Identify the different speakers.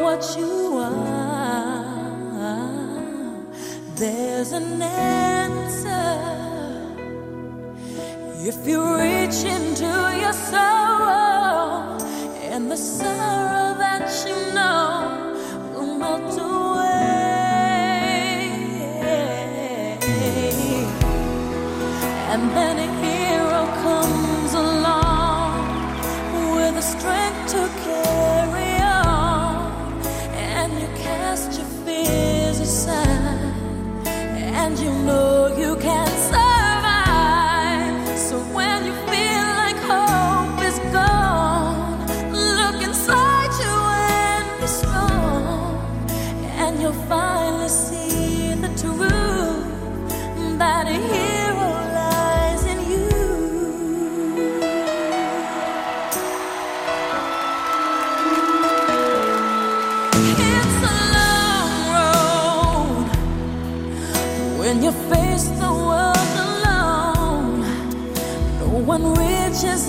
Speaker 1: what you are, there's an answer. If you reach into your sorrow, and the sorrow that you know will melt away, and then it. You face the world alone. No one reaches